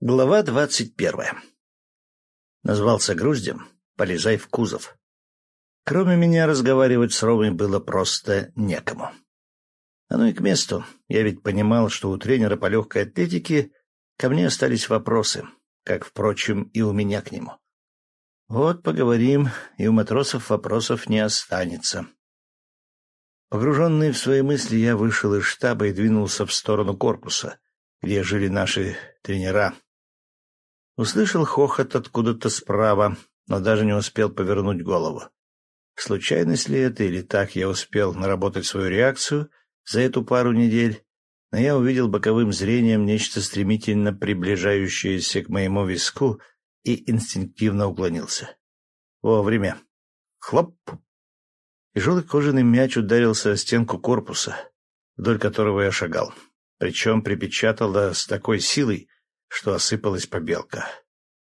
Глава двадцать первая. Назвался груздем, полезай в кузов. Кроме меня разговаривать с Ромой было просто некому. Оно и к месту. Я ведь понимал, что у тренера по легкой атлетике ко мне остались вопросы, как, впрочем, и у меня к нему. Вот поговорим, и у матросов вопросов не останется. Погруженный в свои мысли, я вышел из штаба и двинулся в сторону корпуса, где жили наши тренера — Услышал хохот откуда-то справа, но даже не успел повернуть голову. Случайность ли это или так я успел наработать свою реакцию за эту пару недель, но я увидел боковым зрением нечто стремительно приближающееся к моему виску и инстинктивно уклонился. Вовремя. Хлоп! Тяжелый кожаный мяч ударился о стенку корпуса, вдоль которого я шагал. Причем припечатало с такой силой, что осыпалась побелка.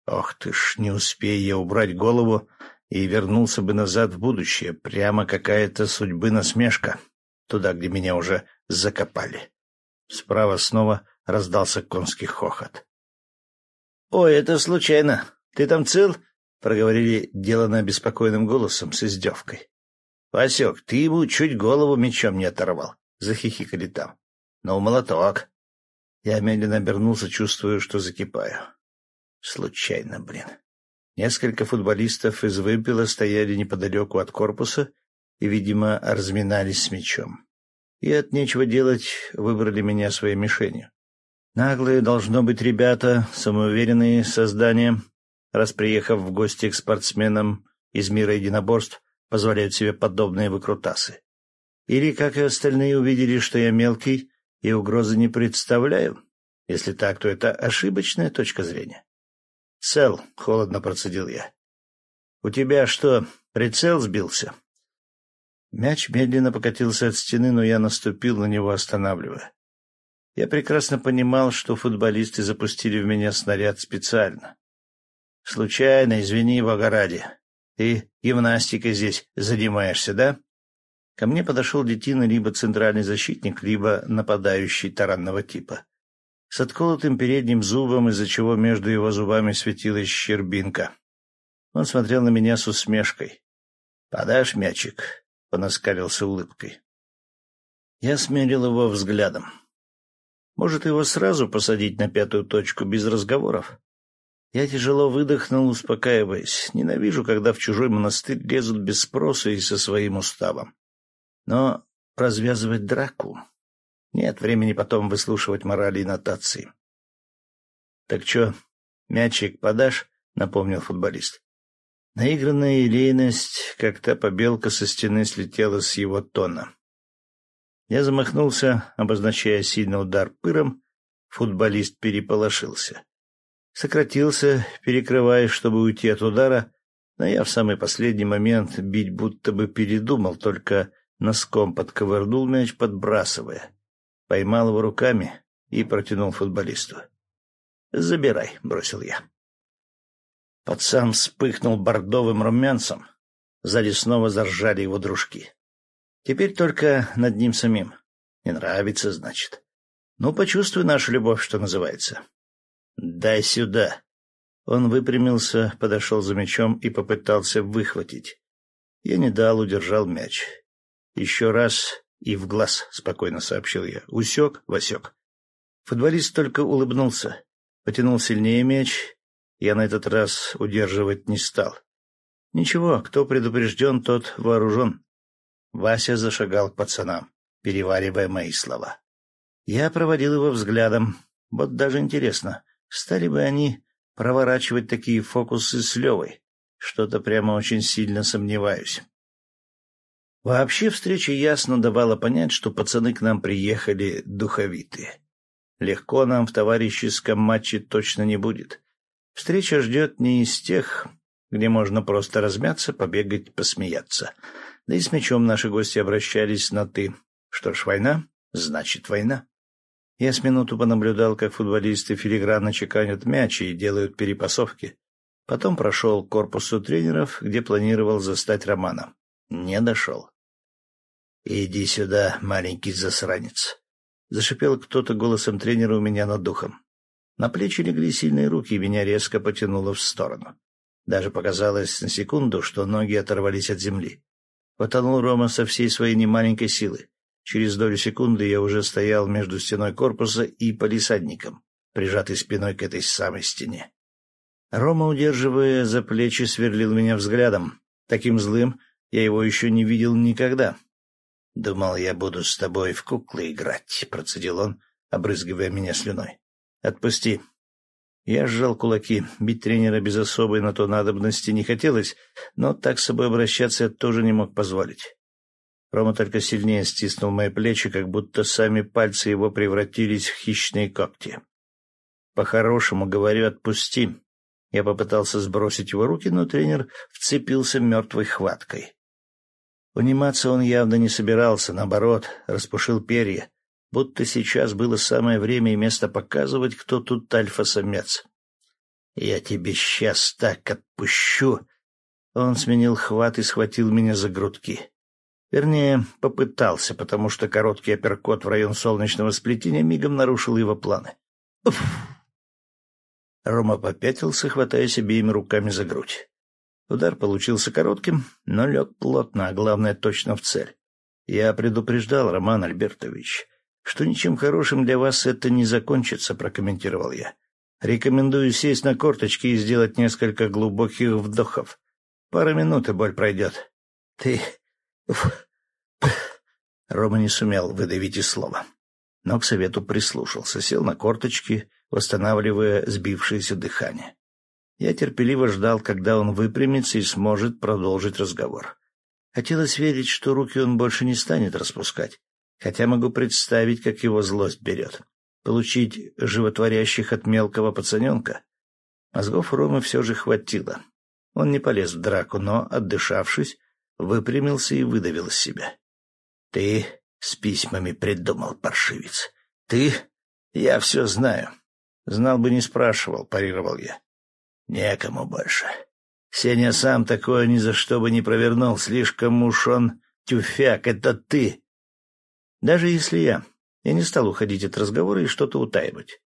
Ох ты ж, не успея я убрать голову, и вернулся бы назад в будущее, прямо какая-то судьбы насмешка, туда, где меня уже закопали. Справа снова раздался конский хохот. — Ой, это случайно. Ты там цел? — проговорили делано беспокойным голосом с издевкой. — Васек, ты ему чуть голову мечом не оторвал, — захихикали там. — Ну, молоток. Я медленно обернулся, чувствуя, что закипаю. Случайно, блин. Несколько футболистов из выпила стояли неподалеку от корпуса и, видимо, разминались с мячом. И от нечего делать выбрали меня своей мишенью. Наглые, должно быть, ребята, самоуверенные создания, раз приехав в гости к спортсменам из мира единоборств, позволяют себе подобные выкрутасы. Или, как и остальные, увидели, что я мелкий, и угрозы не представляю. Если так, то это ошибочная точка зрения. — Цел, — холодно процедил я. — У тебя что, прицел сбился? Мяч медленно покатился от стены, но я наступил на него, останавливая. Я прекрасно понимал, что футболисты запустили в меня снаряд специально. — Случайно, извини, бога ради. Ты гимнастикой здесь занимаешься, да? Ко мне подошел детина либо центральный защитник, либо нападающий таранного типа. С отколотым передним зубом, из-за чего между его зубами светилась щербинка. Он смотрел на меня с усмешкой. «Подашь мячик?» — он оскалился улыбкой. Я смерил его взглядом. «Может, его сразу посадить на пятую точку без разговоров?» Я тяжело выдохнул, успокаиваясь. Ненавижу, когда в чужой монастырь лезут без спроса и со своим уставом. Но развязывать драку... Нет времени потом выслушивать морали и нотации. — Так что, мячик подашь? — напомнил футболист. Наигранная елейность, как та побелка со стены, слетела с его тона. Я замахнулся, обозначая сильный удар пыром. Футболист переполошился. Сократился, перекрываясь, чтобы уйти от удара, но я в самый последний момент бить будто бы передумал, только носком подковырнул мяч, подбрасывая. Поймал его руками и протянул футболисту. «Забирай», — бросил я. Пацан вспыхнул бордовым румянцем. Сзади снова заржали его дружки. Теперь только над ним самим. Не нравится, значит. Ну, почувствуй нашу любовь, что называется. «Дай сюда». Он выпрямился, подошел за мячом и попытался выхватить. Я не дал, удержал мяч. Еще раз и в глаз, — спокойно сообщил я. Усек, Васек. Футболист только улыбнулся, потянул сильнее мяч. Я на этот раз удерживать не стал. Ничего, кто предупрежден, тот вооружен. Вася зашагал к пацанам, переваривая мои слова. Я проводил его взглядом. Вот даже интересно, стали бы они проворачивать такие фокусы с Левой? Что-то прямо очень сильно сомневаюсь. Вообще встреча ясно давала понять, что пацаны к нам приехали духовитые. Легко нам в товарищеском матче точно не будет. Встреча ждет не из тех, где можно просто размяться, побегать, посмеяться. Да и с мечом наши гости обращались на «ты». Что ж, война? Значит, война. Я с минуту понаблюдал, как футболисты филигранно чеканят мячи и делают перепасовки. Потом прошел к корпусу тренеров, где планировал застать Романа. Не дошел. «Иди сюда, маленький засранец!» — зашипел кто-то голосом тренера у меня над духом. На плечи легли сильные руки, и меня резко потянуло в сторону. Даже показалось на секунду, что ноги оторвались от земли. Потонул Рома со всей своей немаленькой силы. Через долю секунды я уже стоял между стеной корпуса и полисадником, прижатый спиной к этой самой стене. Рома, удерживая за плечи, сверлил меня взглядом. Таким злым я его еще не видел никогда. — Думал, я буду с тобой в куклы играть, — процедил он, обрызгивая меня слюной. — Отпусти. Я сжал кулаки. Бить тренера без особой на то надобности не хотелось, но так с собой обращаться я тоже не мог позволить. Рома только сильнее стиснул мои плечи, как будто сами пальцы его превратились в хищные когти. «По-хорошему, говорю, отпусти». Я попытался сбросить его руки, но тренер вцепился мертвой хваткой. Униматься он явно не собирался, наоборот, распушил перья, будто сейчас было самое время и место показывать, кто тут альфа-самец. «Я тебе сейчас так отпущу!» Он сменил хват и схватил меня за грудки. Вернее, попытался, потому что короткий апперкот в район солнечного сплетения мигом нарушил его планы. Уф! Рома попятился, хватаясь обеими руками за грудь. Удар получился коротким, но лег плотно, а главное, точно в цель. «Я предупреждал, Роман Альбертович, что ничем хорошим для вас это не закончится», — прокомментировал я. «Рекомендую сесть на корточки и сделать несколько глубоких вдохов. Пара минут, и боль пройдет». «Ты Рома не сумел выдавить и слова. Но к совету прислушался, сел на корточки, восстанавливая сбившееся дыхание. Я терпеливо ждал, когда он выпрямится и сможет продолжить разговор. Хотелось верить, что руки он больше не станет распускать, хотя могу представить, как его злость берет. Получить животворящих от мелкого пацаненка? Мозгов Ромы все же хватило. Он не полез в драку, но, отдышавшись, выпрямился и выдавил из себя. — Ты с письмами придумал, паршивец. — Ты? Я все знаю. — Знал бы, не спрашивал, — парировал я. — Некому больше. Сеня сам такое ни за что бы не провернул. Слишком уж он тюфяк. Это ты. Даже если я. Я не стал уходить от разговора и что-то утаивать.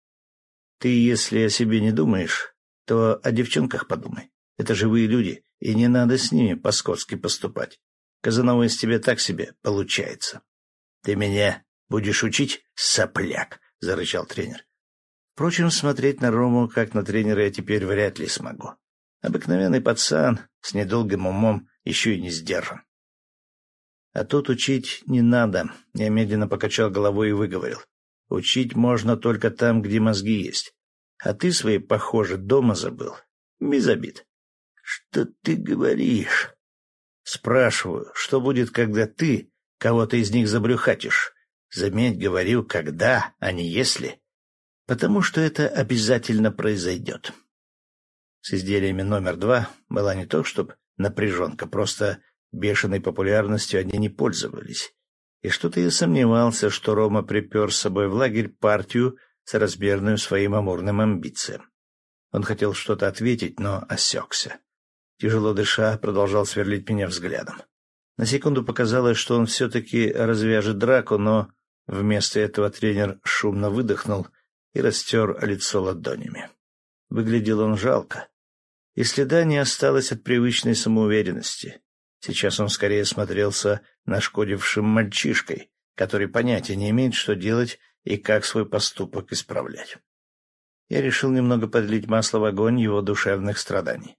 Ты, если о себе не думаешь, то о девчонках подумай. Это живые люди, и не надо с ними по-скотски поступать. Казанова из тебя так себе получается. — Ты меня будешь учить, сопляк? — зарычал тренер. Впрочем, смотреть на Рому, как на тренера, я теперь вряд ли смогу. Обыкновенный пацан с недолгим умом еще и не сдержан. А тут учить не надо. Я медленно покачал головой и выговорил. Учить можно только там, где мозги есть. А ты свои, похоже, дома забыл. Без обид. Что ты говоришь? Спрашиваю, что будет, когда ты кого-то из них забрюхатишь? Заметь, говорю, когда, а не если. Потому что это обязательно произойдет. С изделиями номер два была не то, чтобы напряженка, просто бешеной популярностью они не пользовались. И что-то я сомневался, что Рома припер с собой в лагерь партию с размерным своим амурным амбициям. Он хотел что-то ответить, но осекся тяжело дыша, продолжал сверлить меня взглядом. На секунду показалось, что он все-таки развяжет драку, но вместо этого тренер шумно выдохнул и растер лицо ладонями. Выглядел он жалко, и следа не осталось от привычной самоуверенности. Сейчас он скорее смотрелся нашкодившим мальчишкой, который понятия не имеет, что делать и как свой поступок исправлять. Я решил немного подлить масло в огонь его душевных страданий.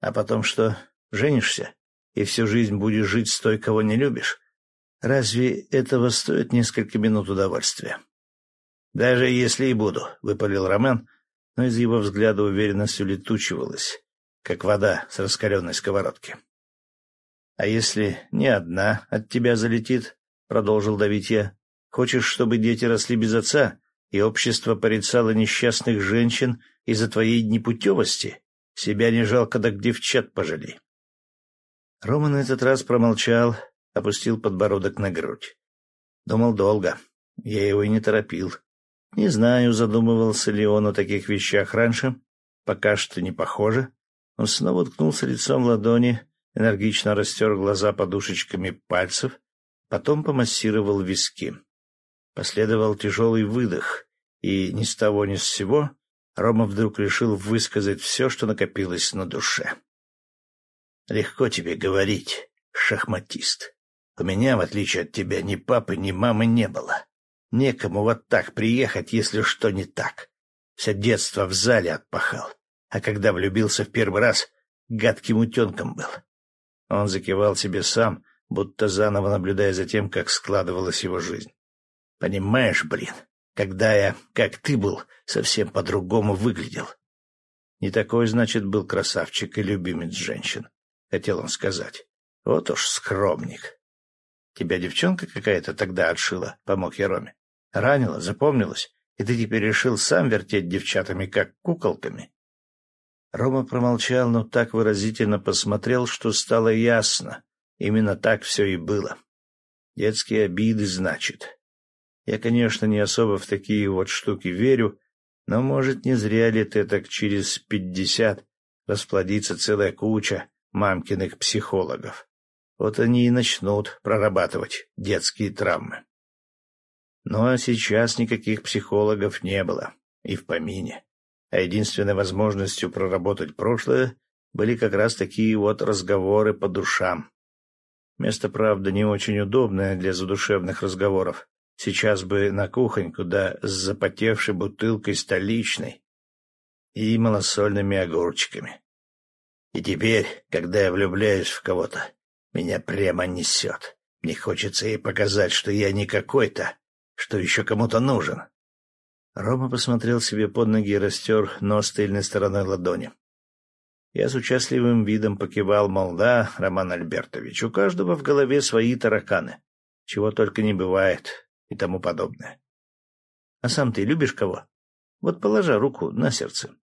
А потом что, женишься? И всю жизнь будешь жить с той, кого не любишь? Разве этого стоит несколько минут удовольствия? Даже если и буду, — выпалил Роман, но из его взгляда уверенность улетучивалась, как вода с раскаленной сковородки. — А если не одна от тебя залетит, — продолжил давить я, — хочешь, чтобы дети росли без отца, и общество порицало несчастных женщин из-за твоей непутевости? Себя не жалко, так девчат пожалей. Рома этот раз промолчал, опустил подбородок на грудь. Думал долго. Я его и не торопил. Не знаю, задумывался ли он о таких вещах раньше. Пока что не похоже. Он снова ткнулся лицом в ладони, энергично растер глаза подушечками пальцев, потом помассировал виски. Последовал тяжелый выдох, и ни с того ни с сего Рома вдруг решил высказать все, что накопилось на душе. «Легко тебе говорить, шахматист. У меня, в отличие от тебя, ни папы, ни мамы не было. Некому вот так приехать, если что не так. Все детство в зале отпахал. А когда влюбился в первый раз, гадким утенком был. Он закивал себе сам, будто заново наблюдая за тем, как складывалась его жизнь. Понимаешь, блин, когда я, как ты был, совсем по-другому выглядел. Не такой, значит, был красавчик и любимец женщин, — хотел он сказать. Вот уж скромник. Тебя девчонка какая-то тогда отшила, — помог я Роме. Ранила, запомнилась, и ты теперь решил сам вертеть девчатами, как куколками. Рома промолчал, но так выразительно посмотрел, что стало ясно. Именно так все и было. Детские обиды, значит. Я, конечно, не особо в такие вот штуки верю, но, может, не зря ли ты так через пятьдесят расплодится целая куча мамкиных психологов. Вот они и начнут прорабатывать детские травмы. А сейчас никаких психологов не было, и в помине. А единственной возможностью проработать прошлое были как раз такие вот разговоры по душам. Место, правда, не очень удобное для задушевных разговоров. Сейчас бы на кухоньку, да с запотевшей бутылкой столичной и малосольными огурчиками. И теперь, когда я влюбляюсь в кого-то, меня прямо несет. Мне хочется ей показать, что я не какой-то, что еще кому-то нужен. Рома посмотрел себе под ноги и растер нос тыльной стороной ладони. Я с участливым видом покивал, мол, да, Роман Альбертович, у каждого в голове свои тараканы. Чего только не бывает и тому подобное. А сам ты любишь кого? Вот положа руку на сердце.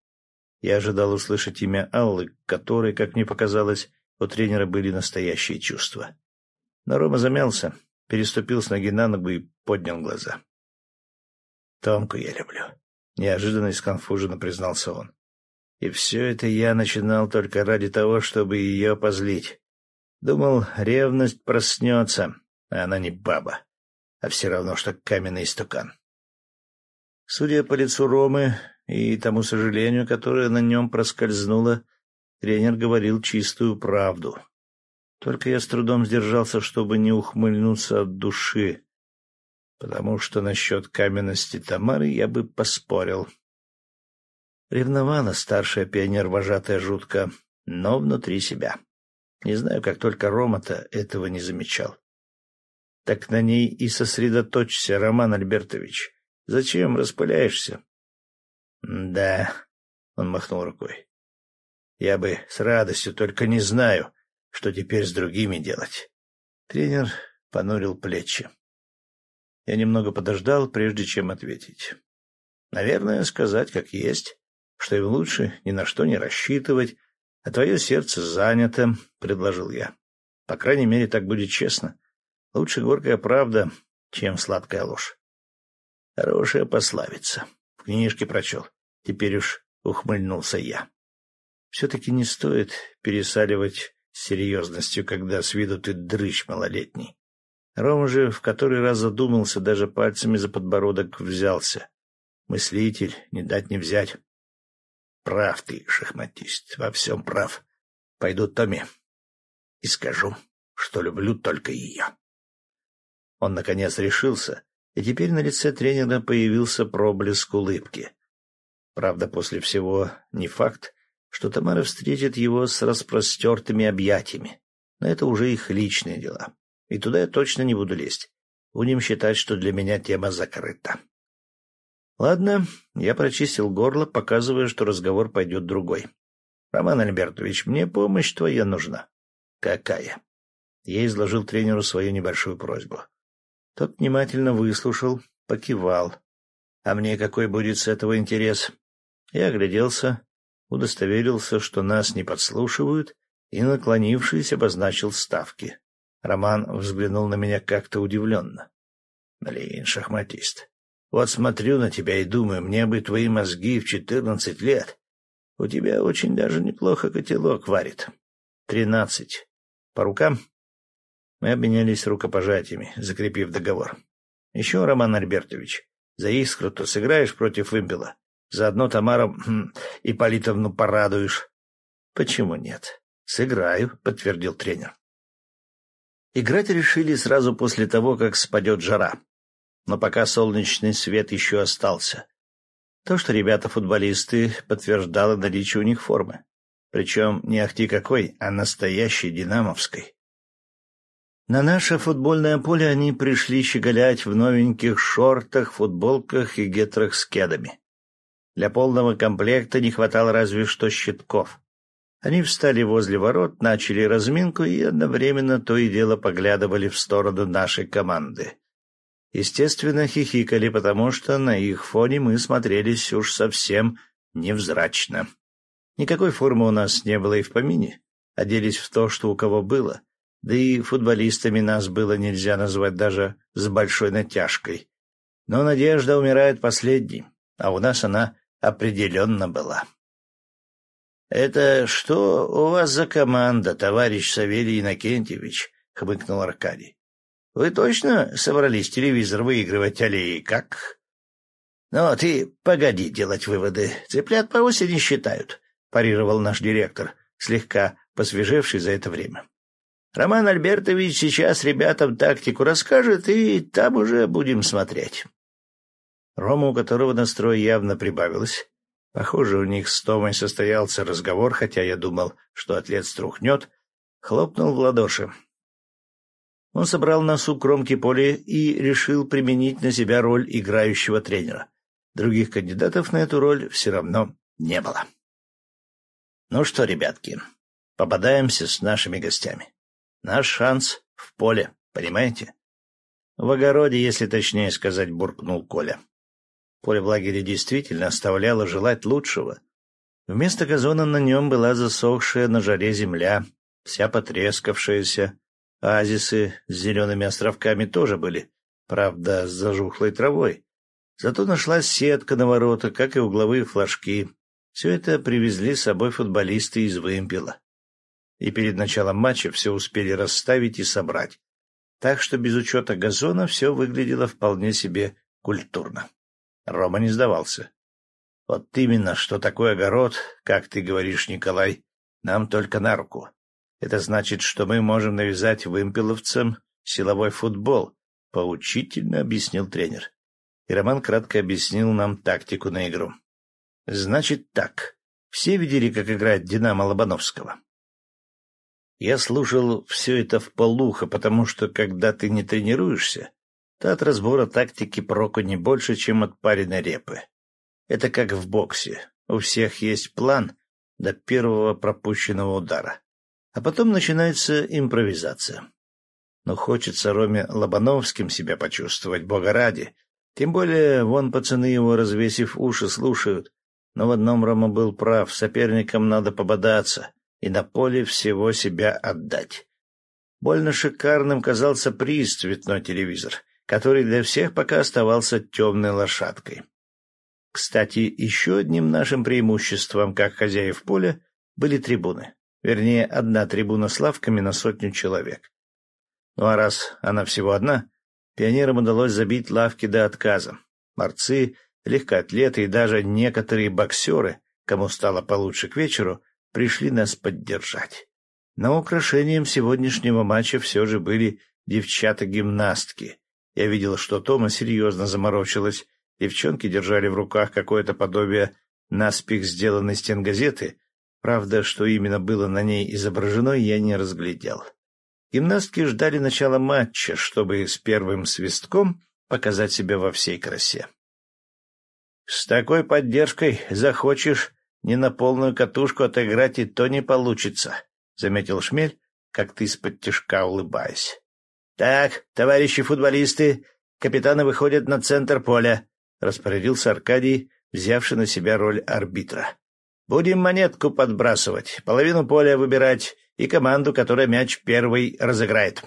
Я ожидал услышать имя Аллы, которой, как мне показалось, у тренера были настоящие чувства. Но Рома замялся, переступил с ноги на ногу и поднял глаза. «Томку я люблю», — неожиданно и сконфуженно признался он. «И все это я начинал только ради того, чтобы ее позлить. Думал, ревность проснется, а она не баба, а все равно, что каменный стукан». Судя по лицу Ромы и тому сожалению, которое на нем проскользнуло, Тренер говорил чистую правду. Только я с трудом сдержался, чтобы не ухмыльнуться от души, потому что насчет каменности Тамары я бы поспорил. Ревновала старшая пионер-вожатая жутко, но внутри себя. Не знаю, как только Рома-то этого не замечал. Так на ней и сосредоточься, Роман Альбертович. Зачем распыляешься? — Да, — он махнул рукой. Я бы с радостью, только не знаю, что теперь с другими делать. Тренер понурил плечи. Я немного подождал, прежде чем ответить. Наверное, сказать как есть, что им лучше ни на что не рассчитывать, а твое сердце занято, — предложил я. По крайней мере, так будет честно. Лучше горькая правда, чем сладкая ложь. Хорошая пословица. В книжке прочел. Теперь уж ухмыльнулся я. Все-таки не стоит пересаливать серьезностью, когда с виду ты дрыщ малолетний. Рома же в который раз задумался, даже пальцами за подбородок взялся. Мыслитель, не дать не взять. Прав ты, шахматист, во всем прав. Пойду Томи и скажу, что люблю только ее. Он, наконец, решился, и теперь на лице тренера появился проблеск улыбки. Правда, после всего не факт, что Тамара встретит его с распростертыми объятиями. Но это уже их личные дела. И туда я точно не буду лезть. Будем считать, что для меня тема закрыта. Ладно, я прочистил горло, показывая, что разговор пойдет другой. Роман Альбертович, мне помощь твоя нужна. Какая? Я изложил тренеру свою небольшую просьбу. Тот внимательно выслушал, покивал. А мне какой будет с этого интерес? Я огляделся, удостоверился, что нас не подслушивают, и, наклонившись, обозначил ставки. Роман взглянул на меня как-то удивленно. — Блин, шахматист, вот смотрю на тебя и думаю, мне бы твои мозги в четырнадцать лет. У тебя очень даже неплохо котелок варит. Тринадцать. По рукам? Мы обменялись рукопожатиями, закрепив договор. Еще, Роман Альбертович, за искру-то сыграешь против вымпела? Заодно Тамару хм, Ипполитовну порадуешь. — Почему нет? — Сыграю, — подтвердил тренер. Играть решили сразу после того, как спадет жара. Но пока солнечный свет еще остался. То, что ребята-футболисты, подтверждало наличие у них формы. Причем не ахти какой, а настоящей динамовской. На наше футбольное поле они пришли щеголять в новеньких шортах, футболках и гетрах с кедами. Для полного комплекта не хватало разве что щитков. Они встали возле ворот, начали разминку и одновременно то и дело поглядывали в сторону нашей команды. Естественно, хихикали, потому что на их фоне мы смотрелись уж совсем невзрачно. Никакой формы у нас не было и в помине. Оделись в то, что у кого было. Да и футболистами нас было нельзя назвать даже с большой натяжкой. Но надежда умирает последней, а у нас она определенно была. — Это что у вас за команда, товарищ Савелий Иннокентьевич? — хмыкнул Аркадий. — Вы точно собрались телевизор выигрывать, аллеи как? — Ну, ты погоди делать выводы. Цыплят по осени считают, — парировал наш директор, слегка посвежевший за это время. Роман Альбертович сейчас ребятам тактику расскажет, и там уже будем смотреть. Рома, у которого настрой явно прибавилось. Похоже, у них с Томой состоялся разговор, хотя я думал, что атлет струхнет, хлопнул в ладоши. Он собрал нас у кромки поля и решил применить на себя роль играющего тренера. Других кандидатов на эту роль все равно не было. Ну что, ребятки, попадаемся с нашими гостями. Наш шанс в поле, понимаете? В огороде, если точнее сказать, буркнул Коля. Поле в лагере действительно оставляло желать лучшего. Вместо газона на нем была засохшая на жаре земля, вся потрескавшаяся. Оазисы с зелеными островками тоже были, правда, с зажухлой травой. Зато нашлась сетка на ворота, как и угловые флажки. Все это привезли с собой футболисты из вымпела и перед началом матча все успели расставить и собрать. Так что без учета газона все выглядело вполне себе культурно. Рома не сдавался. Вот именно, что такой огород, как ты говоришь, Николай, нам только на руку. Это значит, что мы можем навязать вымпеловцам силовой футбол, — поучительно объяснил тренер. И Роман кратко объяснил нам тактику на игру. Значит так. Все видели, как играет «Динамо» Лобановского? Я слушал все это в полухо, потому что, когда ты не тренируешься, то от разбора тактики проку не больше, чем от пареной репы. Это как в боксе. У всех есть план до первого пропущенного удара. А потом начинается импровизация. Но хочется Роме Лобановским себя почувствовать, бога ради. Тем более, вон пацаны его, развесив уши, слушают. Но в одном Рома был прав, соперникам надо пободаться и на поле всего себя отдать. Больно шикарным казался приз цветной телевизор, который для всех пока оставался темной лошадкой. Кстати, еще одним нашим преимуществом, как хозяев поля, были трибуны. Вернее, одна трибуна с лавками на сотню человек. Ну а раз она всего одна, пионерам удалось забить лавки до отказа. Борцы, легкоатлеты и даже некоторые боксеры, кому стало получше к вечеру, пришли нас поддержать. Но украшением сегодняшнего матча все же были девчата-гимнастки. Я видел, что Тома серьезно заморочилась. Девчонки держали в руках какое-то подобие наспех сделанной стенгазеты. Правда, что именно было на ней изображено, я не разглядел. Гимнастки ждали начала матча, чтобы с первым свистком показать себя во всей красе. — С такой поддержкой захочешь не на полную катушку отыграть и то не получится, — заметил Шмель, как ты из-под тяжка улыбаясь. — Так, товарищи футболисты, капитаны выходят на центр поля, — распорядился Аркадий, взявший на себя роль арбитра. — Будем монетку подбрасывать, половину поля выбирать и команду, которая мяч первый разыграет.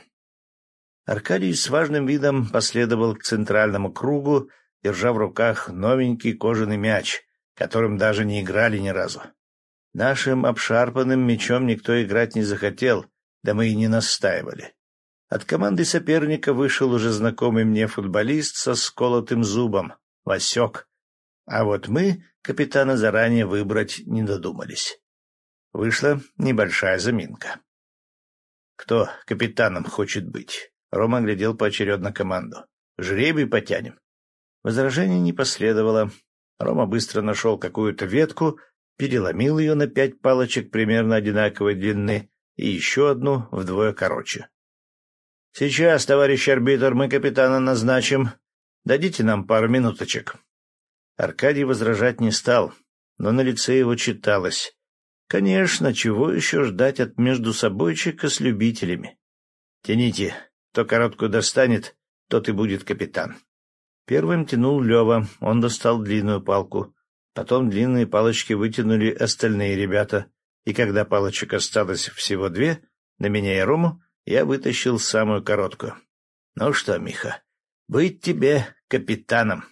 Аркадий с важным видом последовал к центральному кругу, держа в руках новенький кожаный мяч — которым даже не играли ни разу. Нашим обшарпанным мечом никто играть не захотел, да мы и не настаивали. От команды соперника вышел уже знакомый мне футболист со сколотым зубом, Васек. А вот мы капитана заранее выбрать не додумались. Вышла небольшая заминка. «Кто капитаном хочет быть?» Рома глядел поочередно команду. «Жребий потянем». Возражений не последовало. Рома быстро нашел какую-то ветку, переломил ее на пять палочек примерно одинаковой длины и еще одну вдвое короче. «Сейчас, товарищ арбитр, мы капитана назначим. Дадите нам пару минуточек». Аркадий возражать не стал, но на лице его читалось. Конечно, чего еще ждать от междусобойчика с любителями? Тяните, кто короткую достанет, тот и будет капитан. Первым тянул Лева, он достал длинную палку. Потом длинные палочки вытянули остальные ребята, и когда палочек осталось всего две, на меня и Рому, я вытащил самую короткую. — Ну что, Миха, быть тебе капитаном.